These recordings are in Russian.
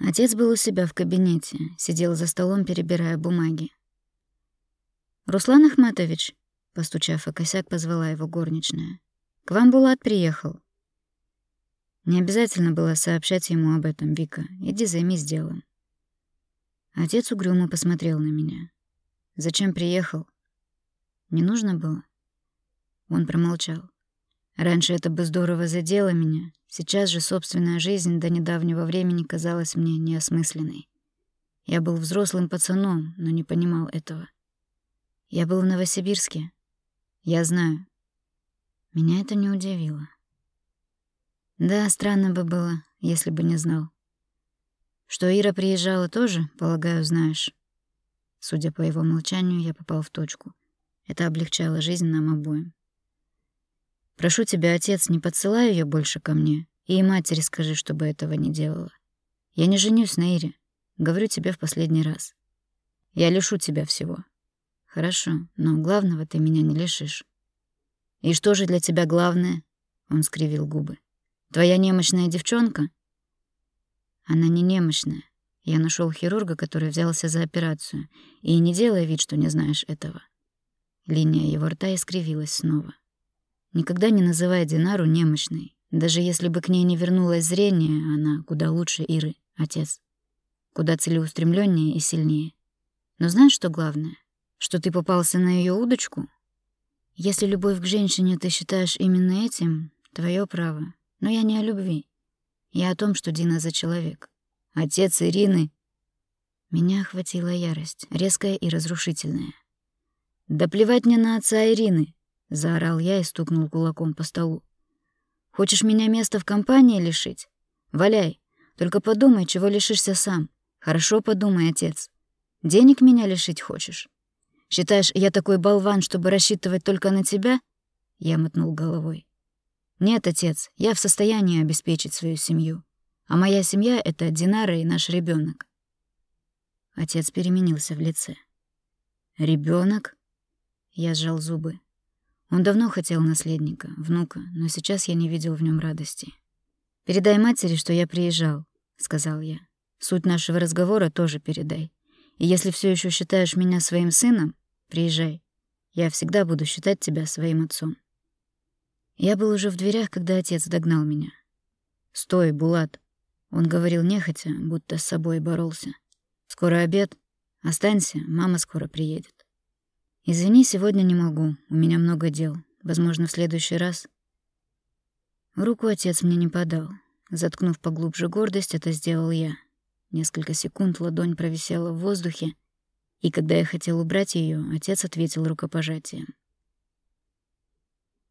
Отец был у себя в кабинете, сидел за столом, перебирая бумаги. «Руслан Ахматович», — постучав о косяк, позвала его горничная, — «к вам Булат приехал». Не обязательно было сообщать ему об этом, Вика. Иди займись делом. Отец угрюмо посмотрел на меня. «Зачем приехал?» «Не нужно было?» Он промолчал. Раньше это бы здорово задело меня, сейчас же собственная жизнь до недавнего времени казалась мне неосмысленной. Я был взрослым пацаном, но не понимал этого. Я был в Новосибирске. Я знаю. Меня это не удивило. Да, странно бы было, если бы не знал. Что Ира приезжала тоже, полагаю, знаешь. Судя по его молчанию, я попал в точку. Это облегчало жизнь нам обоим. Прошу тебя, отец, не подсылай ее больше ко мне. И матери скажи, чтобы этого не делала. Я не женюсь на Ире. Говорю тебе в последний раз. Я лишу тебя всего. Хорошо, но главного ты меня не лишишь. И что же для тебя главное? Он скривил губы. Твоя немощная девчонка? Она не немощная. Я нашел хирурга, который взялся за операцию, и не делай вид, что не знаешь этого. Линия его рта искривилась снова. Никогда не называй Динару немощной. Даже если бы к ней не вернулось зрение, она куда лучше Иры, отец. Куда целеустремленнее и сильнее. Но знаешь, что главное? Что ты попался на ее удочку? Если любовь к женщине ты считаешь именно этим, твое право. Но я не о любви. Я о том, что Дина за человек. Отец Ирины... Меня охватила ярость, резкая и разрушительная. «Да плевать мне на отца Ирины!» — заорал я и стукнул кулаком по столу. «Хочешь меня места в компании лишить? Валяй. Только подумай, чего лишишься сам. Хорошо подумай, отец. Денег меня лишить хочешь? Считаешь, я такой болван, чтобы рассчитывать только на тебя?» Я мотнул головой. «Нет, отец, я в состоянии обеспечить свою семью. А моя семья — это Динара и наш ребенок. Отец переменился в лице. Ребенок? Я сжал зубы. Он давно хотел наследника, внука, но сейчас я не видел в нем радости. «Передай матери, что я приезжал», — сказал я. «Суть нашего разговора тоже передай. И если все еще считаешь меня своим сыном, приезжай. Я всегда буду считать тебя своим отцом». Я был уже в дверях, когда отец догнал меня. «Стой, Булат!» Он говорил нехотя, будто с собой боролся. «Скоро обед. Останься, мама скоро приедет». «Извини, сегодня не могу. У меня много дел. Возможно, в следующий раз». Руку отец мне не подал. Заткнув поглубже гордость, это сделал я. Несколько секунд ладонь провисела в воздухе, и когда я хотел убрать ее, отец ответил рукопожатием.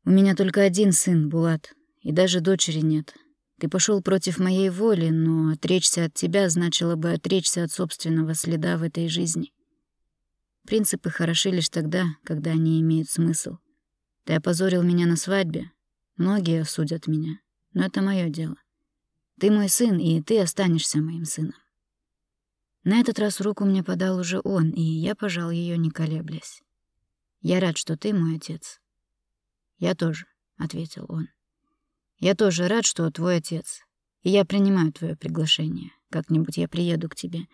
«У меня только один сын, Булат, и даже дочери нет. Ты пошел против моей воли, но отречься от тебя значило бы отречься от собственного следа в этой жизни. Принципы хороши лишь тогда, когда они имеют смысл. Ты опозорил меня на свадьбе. Многие осудят меня, но это мое дело. Ты мой сын, и ты останешься моим сыном. На этот раз руку мне подал уже он, и я пожал ее, не колеблясь. Я рад, что ты мой отец. Я тоже, ответил он. Я тоже рад, что твой отец. И я принимаю твое приглашение. Как-нибудь я приеду к тебе.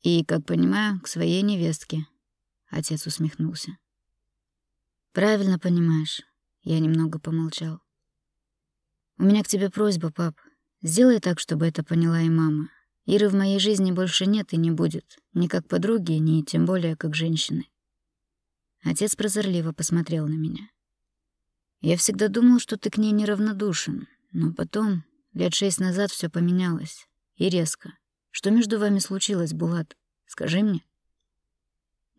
И, как понимаю, к своей невестке, Отец усмехнулся. Правильно понимаешь. Я немного помолчал. У меня к тебе просьба, пап. Сделай так, чтобы это поняла и мама. Иры в моей жизни больше нет и не будет, ни как подруги, ни тем более как женщины. Отец прозорливо посмотрел на меня. Я всегда думал, что ты к ней неравнодушен, но потом, лет шесть назад, все поменялось. И резко. Что между вами случилось, Булат? Скажи мне.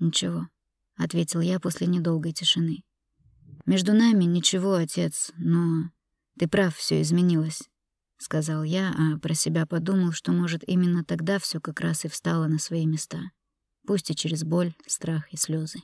«Ничего», — ответил я после недолгой тишины. «Между нами ничего, отец, но ты прав, все изменилось», — сказал я, а про себя подумал, что, может, именно тогда все как раз и встало на свои места, пусть и через боль, страх и слезы.